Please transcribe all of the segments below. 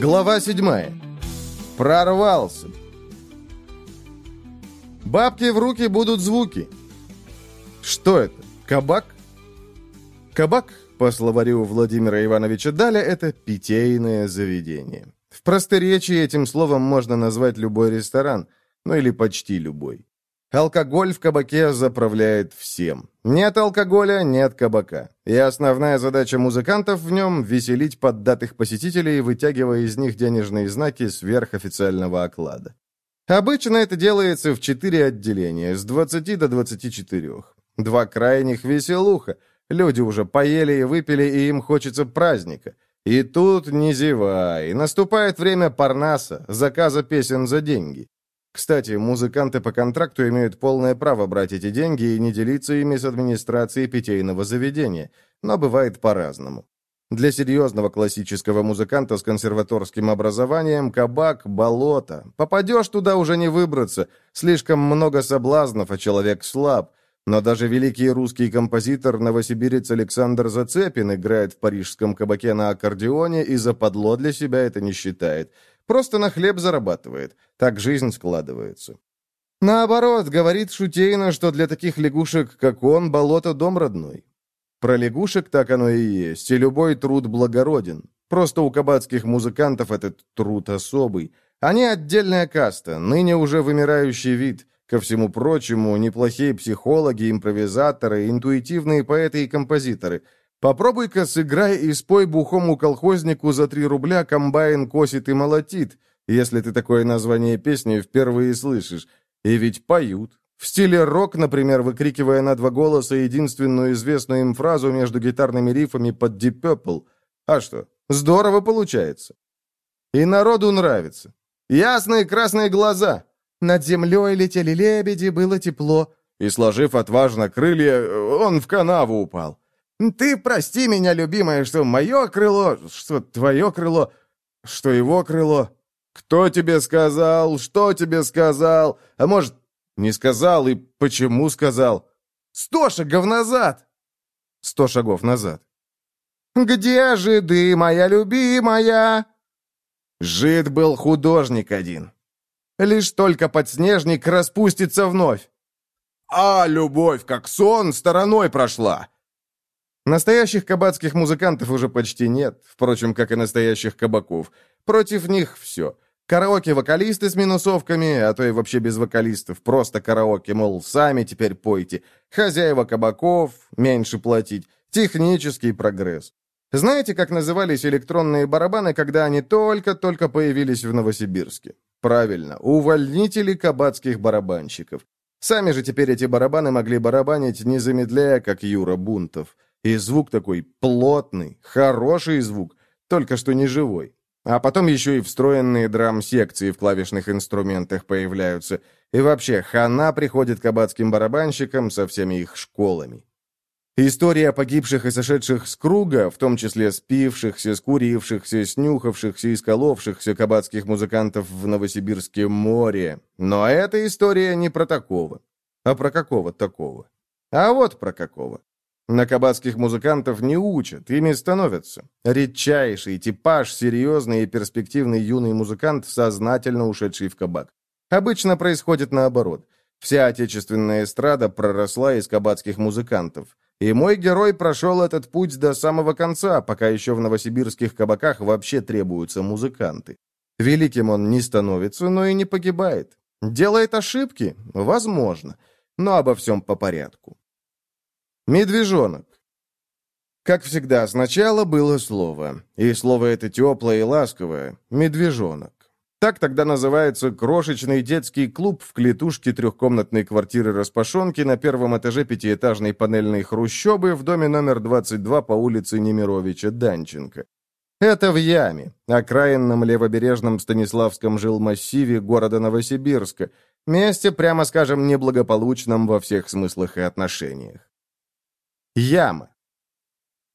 Глава 7. Прорвался. Бабки в руки будут звуки. Что это? Кабак? Кабак, по словарю Владимира Ивановича Даля, это питейное заведение. В просторечии этим словом можно назвать любой ресторан, ну или почти любой. Алкоголь в кабаке заправляет всем. Нет алкоголя, нет кабака. И основная задача музыкантов в нем – веселить поддатых посетителей, вытягивая из них денежные знаки сверхофициального оклада. Обычно это делается в четыре отделения, с 20 до 24. Два крайних веселуха. Люди уже поели и выпили, и им хочется праздника. И тут не зевай. Наступает время парнаса, заказа песен за деньги. Кстати, музыканты по контракту имеют полное право брать эти деньги и не делиться ими с администрацией питейного заведения, но бывает по-разному. Для серьезного классического музыканта с консерваторским образованием кабак – болото. Попадешь туда уже не выбраться, слишком много соблазнов, а человек слаб. Но даже великий русский композитор, новосибирец Александр Зацепин играет в парижском кабаке на аккордеоне и западло для себя это не считает. Просто на хлеб зарабатывает. Так жизнь складывается. Наоборот, говорит Шутейна, что для таких лягушек, как он, болото дом родной. Про лягушек так оно и есть, и любой труд благороден. Просто у кабацких музыкантов этот труд особый. Они отдельная каста, ныне уже вымирающий вид. Ко всему прочему, неплохие психологи, импровизаторы, интуитивные поэты и композиторы – Попробуй-ка сыграй и спой бухому колхознику за три рубля комбайн косит и молотит, если ты такое название песни впервые слышишь. И ведь поют. В стиле рок, например, выкрикивая на два голоса единственную известную им фразу между гитарными рифами под Deep Purple. А что, здорово получается. И народу нравится. Ясные красные глаза. Над землей летели лебеди, было тепло. И, сложив отважно крылья, он в канаву упал. Ты прости меня, любимая, что мое крыло, что твое крыло, что его крыло. Кто тебе сказал? Что тебе сказал? А может, не сказал и почему сказал? Сто шагов назад!» Сто шагов назад. «Где же ты, моя любимая?» Жид был художник один. Лишь только подснежник распустится вновь. А любовь, как сон, стороной прошла. Настоящих кабацких музыкантов уже почти нет, впрочем, как и настоящих кабаков. Против них все. Караоке-вокалисты с минусовками, а то и вообще без вокалистов, просто караоке, мол, сами теперь пойте. Хозяева кабаков, меньше платить. Технический прогресс. Знаете, как назывались электронные барабаны, когда они только-только появились в Новосибирске? Правильно, увольнители кабацких барабанщиков. Сами же теперь эти барабаны могли барабанить, не замедляя, как Юра Бунтов. И звук такой плотный, хороший звук, только что не живой. А потом еще и встроенные драм-секции в клавишных инструментах появляются. И вообще, хана приходит к аббатским барабанщикам со всеми их школами. История погибших и сошедших с круга, в том числе спившихся, скурившихся, снюхавшихся и сколовшихся кабацких музыкантов в Новосибирске море. Но эта история не про такого. А про какого такого? А вот про какого. На кабацких музыкантов не учат, ими становятся. Редчайший типаж, серьезный и перспективный юный музыкант, сознательно ушедший в кабак. Обычно происходит наоборот. Вся отечественная эстрада проросла из кабацких музыкантов. И мой герой прошел этот путь до самого конца, пока еще в новосибирских кабаках вообще требуются музыканты. Великим он не становится, но и не погибает. Делает ошибки? Возможно. Но обо всем по порядку. Медвежонок. Как всегда, сначала было слово. И слово это теплое и ласковое. Медвежонок. Так тогда называется крошечный детский клуб в клетушке трехкомнатной квартиры Распашонки на первом этаже пятиэтажной панельной хрущобы в доме номер 22 по улице Немировича Данченко. Это в Яме, окраинном левобережном Станиславском жилмассиве города Новосибирска, месте, прямо скажем, неблагополучном во всех смыслах и отношениях. Яма.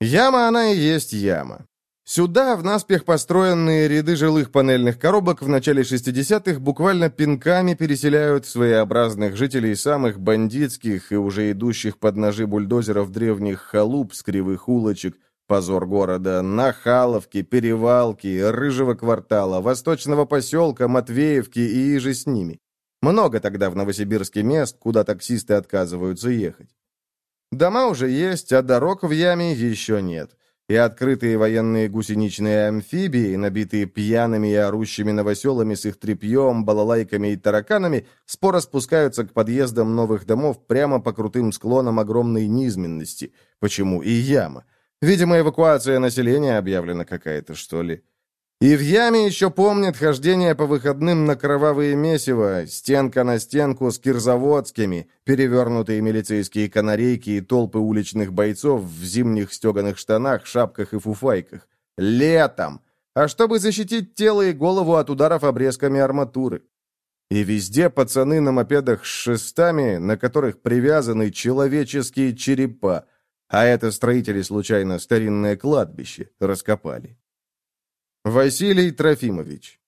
Яма она и есть яма. Сюда, в наспех построенные ряды жилых панельных коробок в начале 60-х буквально пинками переселяют своеобразных жителей самых бандитских и уже идущих под ножи бульдозеров древних халуп с кривых улочек, позор города, Нахаловки, Перевалки, Рыжего квартала, Восточного поселка, Матвеевки и иже с ними. Много тогда в Новосибирске мест, куда таксисты отказываются ехать. Дома уже есть, а дорог в яме еще нет. И открытые военные гусеничные амфибии, набитые пьяными и орущими новоселами с их тряпьем, балалайками и тараканами, споро спускаются к подъездам новых домов прямо по крутым склонам огромной низменности. Почему и яма? Видимо, эвакуация населения объявлена какая-то, что ли. И в яме еще помнят хождение по выходным на кровавые месиво, стенка на стенку с кирзаводскими, перевернутые милицейские канарейки и толпы уличных бойцов в зимних стеганых штанах, шапках и фуфайках. Летом! А чтобы защитить тело и голову от ударов обрезками арматуры. И везде пацаны на мопедах с шестами, на которых привязаны человеческие черепа, а это строители, случайно, старинное кладбище раскопали. Василий Трофимович.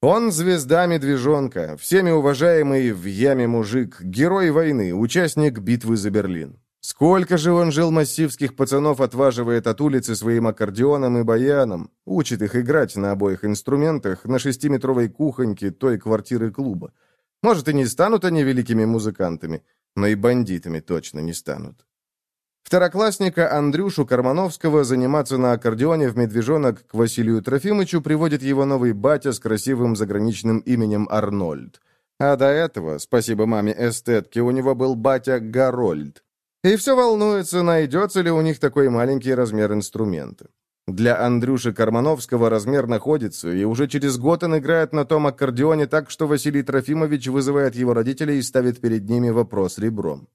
Он звезда медвежонка, всеми уважаемый в яме мужик, герой войны, участник битвы за Берлин. Сколько же он жил массивских пацанов отваживает от улицы своим аккордеоном и баяном, учит их играть на обоих инструментах на шестиметровой кухоньке той квартиры клуба. Может, и не станут они великими музыкантами, но и бандитами точно не станут. Второклассника Андрюшу Кармановского заниматься на аккордеоне в «Медвежонок» к Василию Трофимычу приводит его новый батя с красивым заграничным именем Арнольд. А до этого, спасибо маме-эстетке, у него был батя Гарольд. И все волнуется, найдется ли у них такой маленький размер инструмента. Для Андрюши Кармановского размер находится, и уже через год он играет на том аккордеоне так, что Василий Трофимович вызывает его родителей и ставит перед ними вопрос ребром.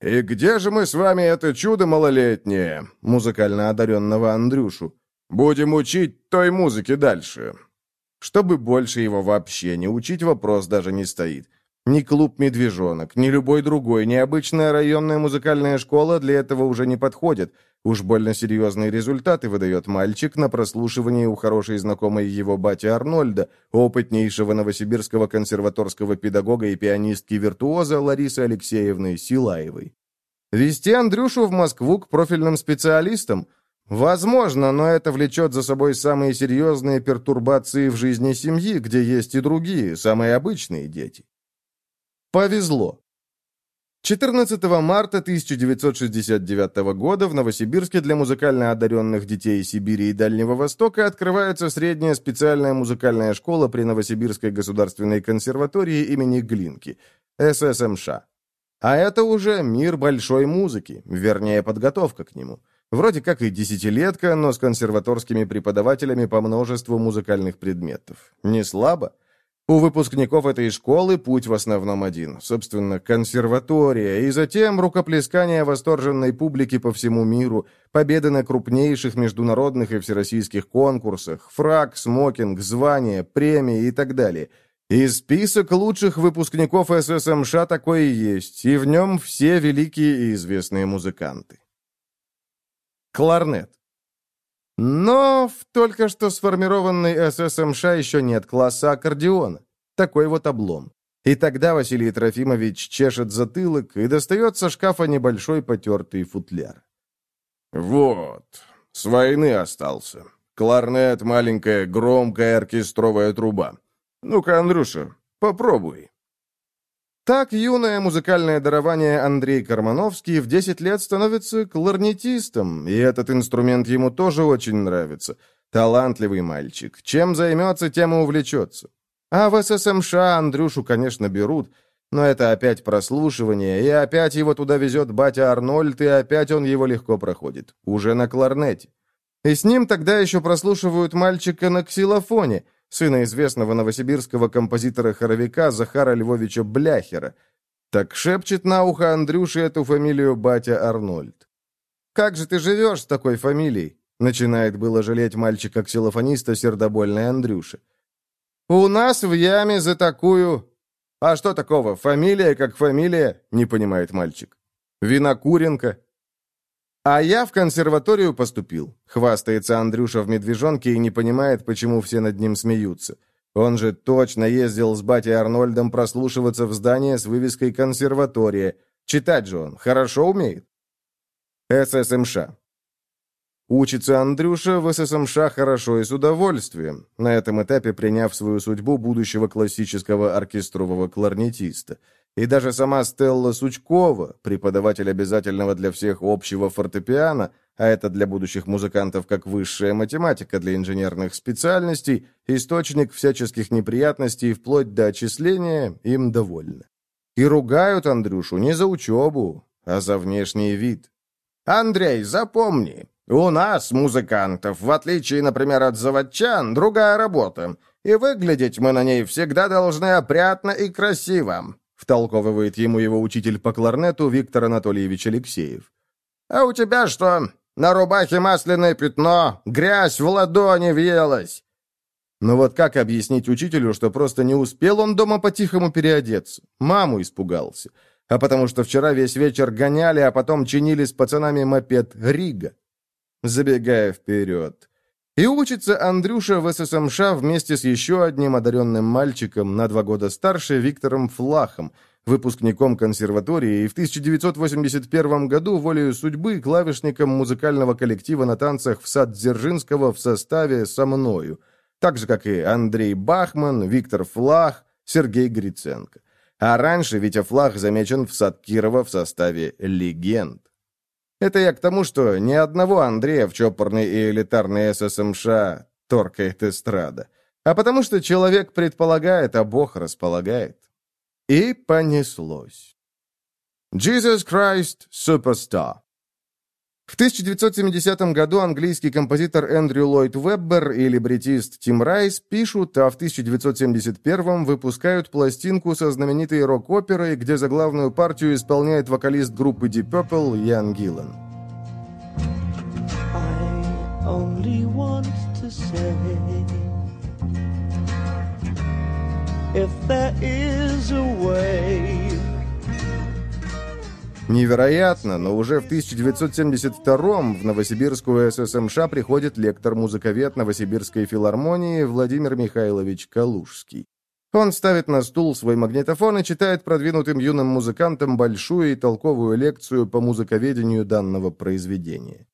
«И где же мы с вами это чудо малолетнее, музыкально одаренного Андрюшу? Будем учить той музыке дальше». Чтобы больше его вообще не учить, вопрос даже не стоит. Ни клуб «Медвежонок», ни любой другой, ни обычная районная музыкальная школа для этого уже не подходит. Уж больно серьезные результаты выдает мальчик на прослушивании у хорошей знакомой его бати Арнольда, опытнейшего новосибирского консерваторского педагога и пианистки-виртуоза Ларисы Алексеевны Силаевой. Вести Андрюшу в Москву к профильным специалистам? Возможно, но это влечет за собой самые серьезные пертурбации в жизни семьи, где есть и другие, самые обычные дети. Повезло. 14 марта 1969 года в Новосибирске для музыкально одаренных детей Сибири и Дальнего Востока открывается средняя специальная музыкальная школа при Новосибирской государственной консерватории имени Глинки, ССМШ. А это уже мир большой музыки, вернее, подготовка к нему. Вроде как и десятилетка, но с консерваторскими преподавателями по множеству музыкальных предметов. Не слабо? У выпускников этой школы путь в основном один. Собственно, консерватория, и затем рукоплескание восторженной публики по всему миру, победы на крупнейших международных и всероссийских конкурсах, фраг, смокинг, звания, премии и так далее. И список лучших выпускников ССМШ такой и есть, и в нем все великие и известные музыканты. Кларнет. Но в только что сформированной ССМШ еще нет класса аккордеона. Такой вот облом. И тогда Василий Трофимович чешет затылок и достает со шкафа небольшой потертый футляр. «Вот, с войны остался. Кларнет, маленькая громкая оркестровая труба. Ну-ка, Андрюша, попробуй». Так юное музыкальное дарование Андрей Кармановский в 10 лет становится кларнетистом, и этот инструмент ему тоже очень нравится. Талантливый мальчик. Чем займется, тем и увлечется. А в ССМШ Андрюшу, конечно, берут, но это опять прослушивание, и опять его туда везет батя Арнольд, и опять он его легко проходит. Уже на кларнете. И с ним тогда еще прослушивают мальчика на ксилофоне — сына известного новосибирского композитора-хоровика Захара Львовича Бляхера. Так шепчет на ухо Андрюше эту фамилию батя Арнольд. «Как же ты живешь с такой фамилией?» Начинает было жалеть мальчика-ксилофониста сердобольный Андрюша. «У нас в яме за такую...» «А что такого? Фамилия как фамилия?» — не понимает мальчик. «Винокуренко?» «А я в консерваторию поступил», — хвастается Андрюша в «Медвежонке» и не понимает, почему все над ним смеются. Он же точно ездил с батей Арнольдом прослушиваться в здание с вывеской «Консерватория». Читать же он хорошо умеет. ССМШ. Учится Андрюша в ССМШ хорошо и с удовольствием, на этом этапе приняв свою судьбу будущего классического оркестрового кларнетиста. И даже сама Стелла Сучкова, преподаватель обязательного для всех общего фортепиано, а это для будущих музыкантов как высшая математика для инженерных специальностей, источник всяческих неприятностей вплоть до отчисления, им довольна. И ругают Андрюшу не за учебу, а за внешний вид. «Андрей, запомни, у нас, музыкантов, в отличие, например, от заводчан, другая работа, и выглядеть мы на ней всегда должны опрятно и красиво», втолковывает ему его учитель по кларнету Виктор Анатольевич Алексеев. «А у тебя что, на рубахе масляное пятно, грязь в ладони въелась?» Но вот как объяснить учителю, что просто не успел он дома по-тихому переодеться? Маму испугался. А потому что вчера весь вечер гоняли, а потом чинили с пацанами мопед «Рига» забегая вперед. И учится Андрюша в ССМШ вместе с еще одним одаренным мальчиком, на два года старше, Виктором Флахом, выпускником консерватории и в 1981 году волею судьбы клавишником музыкального коллектива на танцах в сад Дзержинского в составе «Со мною», так же, как и Андрей Бахман, Виктор Флах, Сергей Гриценко. А раньше Витя Флах замечен в сад Кирова в составе «Легенд». Это я к тому, что ни одного Андрея в чопорной и элитарной ССМШ торкает эстрада, а потому что человек предполагает, а Бог располагает. И понеслось. Jesus Christ Superstar. В 1970 году английский композитор Эндрю Ллойд Веббер и либретист Тим Райс пишут, а в 1971 выпускают пластинку со знаменитой рок-оперой, где за главную партию исполняет вокалист группы Deep Purple Ян Гиллан. If there is a way Невероятно, но уже в 1972 в Новосибирскую ССМШ приходит лектор-музыковед Новосибирской филармонии Владимир Михайлович Калужский. Он ставит на стул свой магнитофон и читает продвинутым юным музыкантам большую и толковую лекцию по музыковедению данного произведения.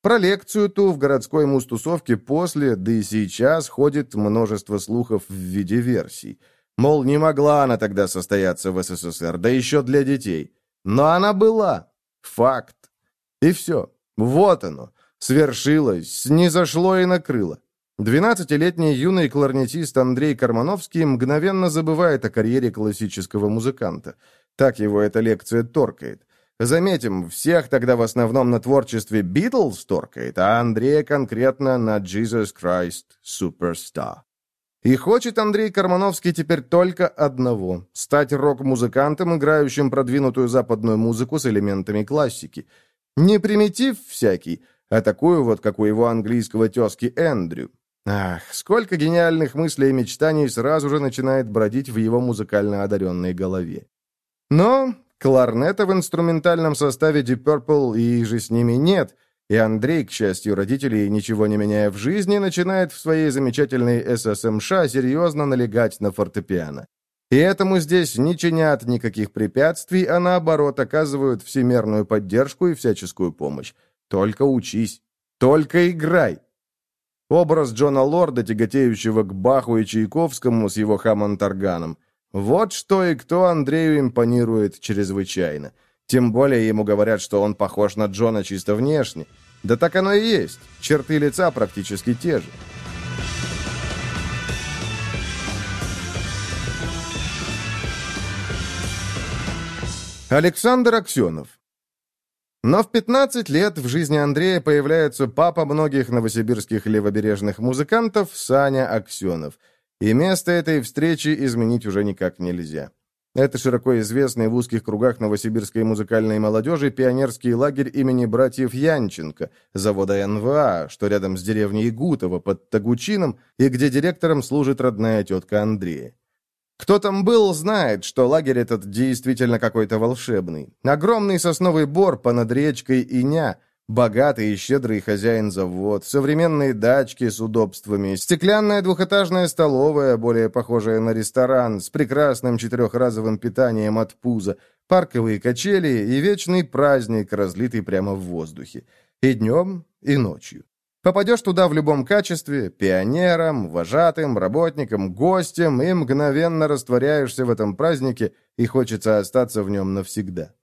Про лекцию ту в городской мустусовке после, да и сейчас, ходит множество слухов в виде версий. Мол, не могла она тогда состояться в СССР, да еще для детей. Но она была. Факт. И все. Вот оно. Свершилось, снизошло и накрыло. Двенадцатилетний юный кларнетист Андрей Кармановский мгновенно забывает о карьере классического музыканта. Так его эта лекция торкает. Заметим, всех тогда в основном на творчестве Битлз торкает, а Андрея конкретно на Jesus Christ Superstar. И хочет Андрей Кармановский теперь только одного – стать рок-музыкантом, играющим продвинутую западную музыку с элементами классики. Не примитив всякий, а такую вот, как у его английского тезки Эндрю. Ах, сколько гениальных мыслей и мечтаний сразу же начинает бродить в его музыкально одаренной голове. Но кларнета в инструментальном составе Deep Purple и же с ними нет – и Андрей, к счастью, родителей, ничего не меняя в жизни, начинает в своей замечательной ССМШ серьезно налегать на фортепиано. И этому здесь не чинят никаких препятствий, а наоборот оказывают всемерную поддержку и всяческую помощь. Только учись, только играй. Образ Джона Лорда, тяготеющего к Баху и Чайковскому с его хаммонд-органом. Вот что и кто Андрею импонирует чрезвычайно. Тем более ему говорят, что он похож на Джона чисто внешне. Да так оно и есть. Черты лица практически те же. Александр Аксенов но в 15 лет в жизни Андрея появляется папа многих новосибирских левобережных музыкантов Саня Аксенов. И место этой встречи изменить уже никак нельзя. Это широко известный в узких кругах новосибирской музыкальной молодежи пионерский лагерь имени братьев Янченко, завода НВА, что рядом с деревней Гутово под Тагучином, и где директором служит родная тетка Андрея. Кто там был, знает, что лагерь этот действительно какой-то волшебный. Огромный сосновый бор понад речкой Иня – Богатый и щедрый хозяин завод, современные дачки с удобствами, стеклянная двухэтажная столовая, более похожая на ресторан, с прекрасным четырехразовым питанием от пуза, парковые качели и вечный праздник, разлитый прямо в воздухе. И днем, и ночью. Попадешь туда в любом качестве, пионером, вожатым, работником, гостем, и мгновенно растворяешься в этом празднике, и хочется остаться в нем навсегда.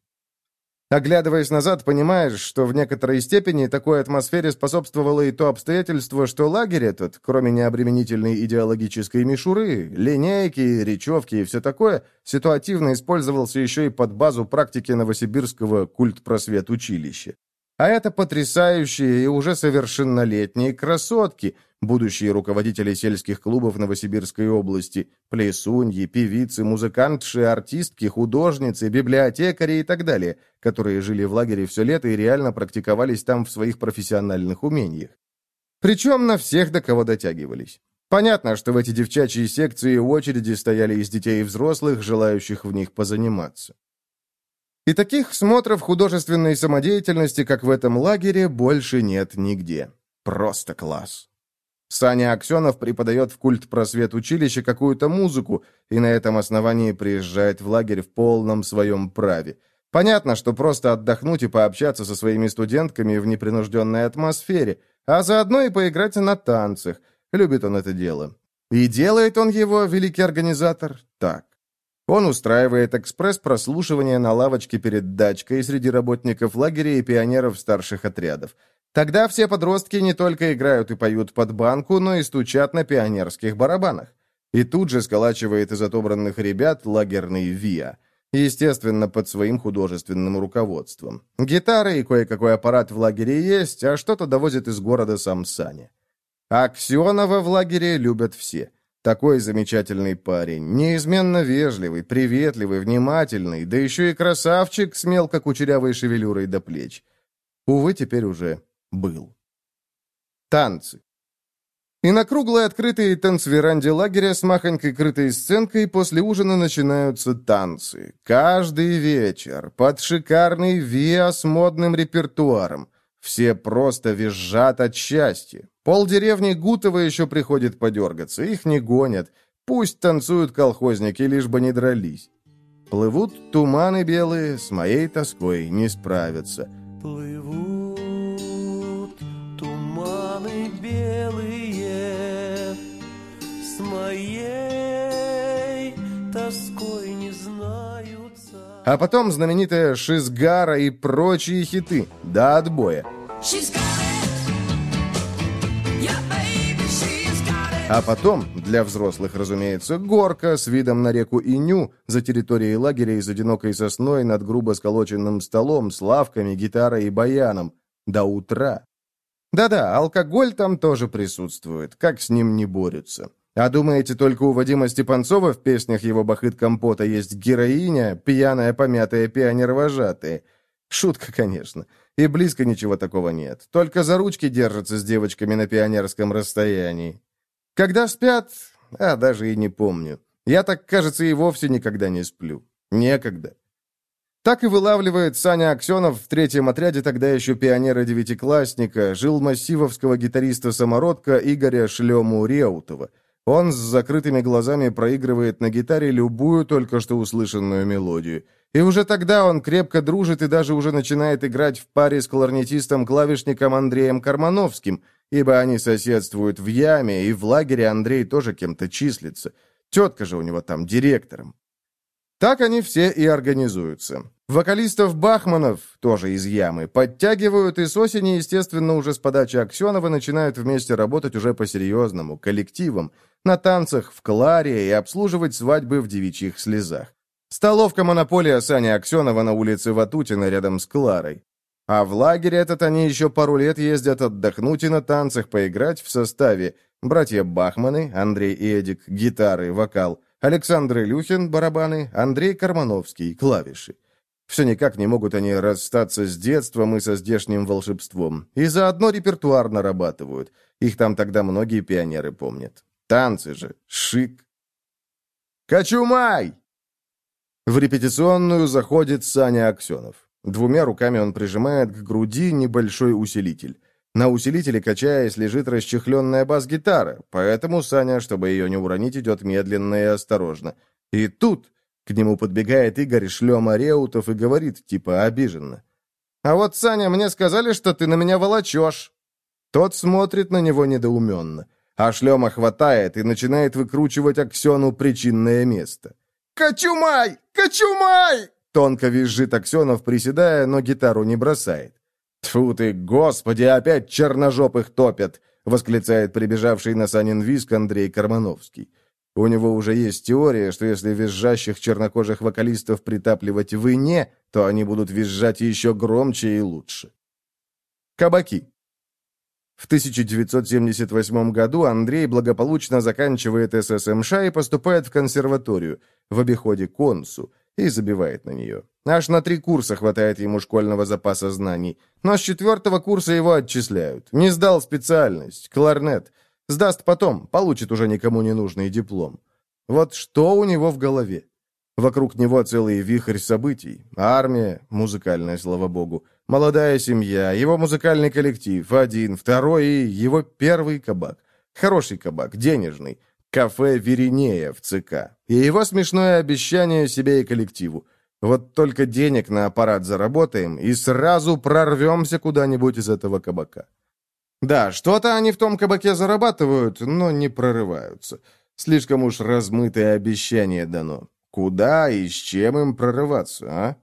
Оглядываясь назад, понимаешь, что в некоторой степени такой атмосфере способствовало и то обстоятельство, что лагерь этот, кроме необременительной идеологической мишуры, линейки, речевки и все такое, ситуативно использовался еще и под базу практики Новосибирского культпросвет училища. А это потрясающие и уже совершеннолетние красотки, будущие руководители сельских клубов Новосибирской области, плесуньи, певицы, музыкантши, артистки, художницы, библиотекари и так далее, которые жили в лагере все лето и реально практиковались там в своих профессиональных умениях. Причем на всех, до кого дотягивались. Понятно, что в эти девчачьи секции очереди стояли из детей и взрослых, желающих в них позаниматься. И таких смотров художественной самодеятельности, как в этом лагере, больше нет нигде. Просто класс. Саня Аксенов преподает в культ просвет училище какую-то музыку и на этом основании приезжает в лагерь в полном своем праве. Понятно, что просто отдохнуть и пообщаться со своими студентками в непринужденной атмосфере, а заодно и поиграть на танцах. Любит он это дело. И делает он его, великий организатор, так. Он устраивает экспресс-прослушивание на лавочке перед дачкой среди работников лагеря и пионеров старших отрядов. Тогда все подростки не только играют и поют под банку, но и стучат на пионерских барабанах. И тут же сколачивает из отобранных ребят лагерный ВИА. Естественно, под своим художественным руководством. Гитары и кое-какой аппарат в лагере есть, а что-то довозит из города сам Саня. Аксенова в лагере любят все – такой замечательный парень, неизменно вежливый, приветливый, внимательный, да еще и красавчик с мелко кучерявой шевелюрой до плеч. Увы, теперь уже был. Танцы. И на круглой открытой танцверанде лагеря с махонькой крытой сценкой после ужина начинаются танцы. Каждый вечер, под шикарный ВИА с модным репертуаром. Все просто визжат от счастья. Пол деревни Гутова еще приходит подергаться, их не гонят. Пусть танцуют колхозники, лишь бы не дрались. Плывут туманы белые, с моей тоской не справятся. Плывут туманы белые, с моей тоской не знаются. А потом знаменитая Шизгара и прочие хиты, до отбоя. Got А потом, для взрослых, разумеется, горка с видом на реку Иню за территорией лагеря из одинокой сосной над грубо сколоченным столом с лавками, гитарой и баяном. До утра. Да-да, алкоголь там тоже присутствует, как с ним не борются. А думаете, только у Вадима Степанцова в песнях его бахыт компота есть героиня, пьяная, помятая пионер-вожатая? Шутка, конечно. И близко ничего такого нет. Только за ручки держатся с девочками на пионерском расстоянии. Когда спят, а даже и не помню. Я так, кажется, и вовсе никогда не сплю. Некогда. Так и вылавливает Саня Аксенов в третьем отряде тогда еще пионера-девятиклассника, жил массивовского гитариста-самородка Игоря Шлему-Реутова. Он с закрытыми глазами проигрывает на гитаре любую только что услышанную мелодию. И уже тогда он крепко дружит и даже уже начинает играть в паре с кларнетистом-клавишником Андреем Кармановским – ибо они соседствуют в яме, и в лагере Андрей тоже кем-то числится. Тетка же у него там директором. Так они все и организуются. Вокалистов Бахманов, тоже из ямы, подтягивают, и с осени, естественно, уже с подачи Аксенова начинают вместе работать уже по-серьезному, коллективом, на танцах в Кларе и обслуживать свадьбы в девичьих слезах. Столовка «Монополия» Сани Аксенова на улице Ватутина рядом с Кларой. А в лагерь этот они еще пару лет ездят отдохнуть и на танцах поиграть в составе братья Бахманы, Андрей и Эдик, гитары, вокал, Александр Илюхин, барабаны, Андрей Кармановский, клавиши. Все никак не могут они расстаться с детством и со здешним волшебством. И заодно репертуар нарабатывают. Их там тогда многие пионеры помнят. Танцы же, шик. «Кочумай!» В репетиционную заходит Саня Аксенов. Двумя руками он прижимает к груди небольшой усилитель. На усилителе, качаясь, лежит расчехленная бас-гитара, поэтому Саня, чтобы ее не уронить, идет медленно и осторожно. И тут К нему подбегает Игорь Шлема Реутов и говорит, типа, обиженно. «А вот, Саня, мне сказали, что ты на меня волочешь». Тот смотрит на него недоуменно. А Шлема хватает и начинает выкручивать Аксену причинное место. «Кочумай! Кочумай!» Тонко визжит Аксенов, приседая, но гитару не бросает. «Тьфу ты, господи, опять черножопых топят!» — восклицает прибежавший на Санин виск Андрей Кармановский. У него уже есть теория, что если визжащих чернокожих вокалистов притапливать в ине, то они будут визжать еще громче и лучше. Кабаки. В 1978 году Андрей благополучно заканчивает ССМШ и поступает в консерваторию, в обиходе консу, и забивает на нее. Аж на три курса хватает ему школьного запаса знаний. Но с четвертого курса его отчисляют. Не сдал специальность, кларнет. Сдаст потом, получит уже никому не нужный диплом. Вот что у него в голове? Вокруг него целый вихрь событий. Армия, музыкальная, слава богу, молодая семья, его музыкальный коллектив, один, второй и его первый кабак. Хороший кабак, денежный кафе «Веринея» в ЦК. И его смешное обещание себе и коллективу. Вот только денег на аппарат заработаем и сразу прорвемся куда-нибудь из этого кабака. Да, что-то они в том кабаке зарабатывают, но не прорываются. Слишком уж размытое обещание дано. Куда и с чем им прорываться, а?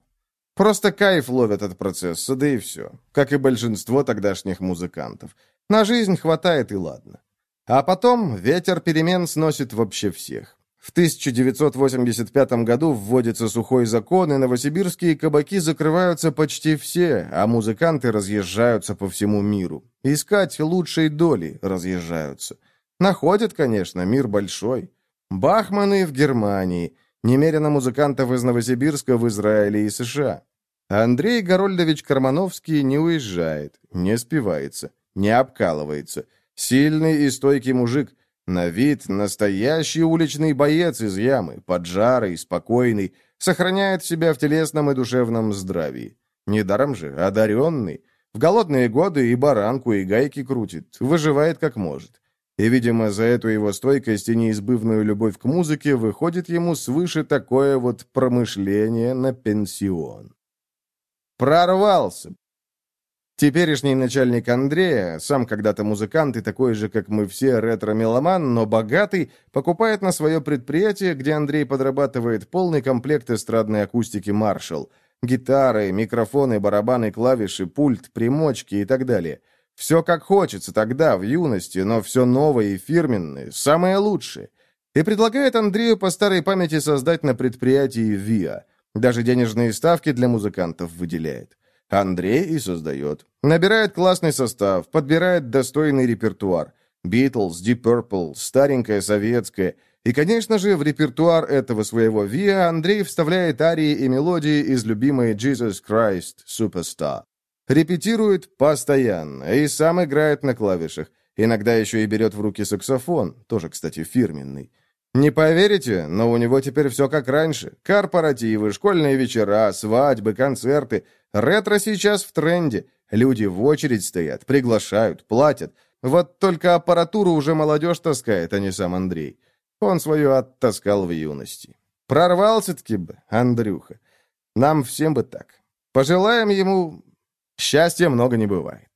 Просто кайф ловят от процесса, да и все. Как и большинство тогдашних музыкантов. На жизнь хватает и ладно. А потом ветер перемен сносит вообще всех. В 1985 году вводится сухой закон, и новосибирские кабаки закрываются почти все, а музыканты разъезжаются по всему миру. Искать лучшей доли разъезжаются. Находят, конечно, мир большой. Бахманы в Германии, немерено музыкантов из Новосибирска в Израиле и США. Андрей Горольдович Кармановский не уезжает, не спивается, не обкалывается – Сильный и стойкий мужик. На вид настоящий уличный боец из ямы, поджарый, спокойный, сохраняет себя в телесном и душевном здравии. Недаром же, одаренный. В голодные годы и баранку, и гайки крутит, выживает как может. И, видимо, за эту его стойкость и неизбывную любовь к музыке выходит ему свыше такое вот промышление на пенсион. Прорвался, Теперешний начальник Андрея, сам когда-то музыкант и такой же, как мы все, ретро-меломан, но богатый, покупает на свое предприятие, где Андрей подрабатывает полный комплект эстрадной акустики «Маршалл». Гитары, микрофоны, барабаны, клавиши, пульт, примочки и так далее. Все как хочется тогда, в юности, но все новое и фирменное, самое лучшее. И предлагает Андрею по старой памяти создать на предприятии ВИА. Даже денежные ставки для музыкантов выделяет. Андрей и создает. Набирает классный состав, подбирает достойный репертуар. Битлз, Deep Purple, старенькая советская. И, конечно же, в репертуар этого своего ВИА Андрей вставляет арии и мелодии из любимой Jesus Christ Superstar. Репетирует постоянно и сам играет на клавишах. Иногда еще и берет в руки саксофон, тоже, кстати, фирменный. Не поверите, но у него теперь все как раньше. Корпоративы, школьные вечера, свадьбы, концерты. Ретро сейчас в тренде. Люди в очередь стоят, приглашают, платят. Вот только аппаратуру уже молодежь таскает, а не сам Андрей. Он свою оттаскал в юности. Прорвался-таки бы, Андрюха. Нам всем бы так. Пожелаем ему... Счастья много не бывает.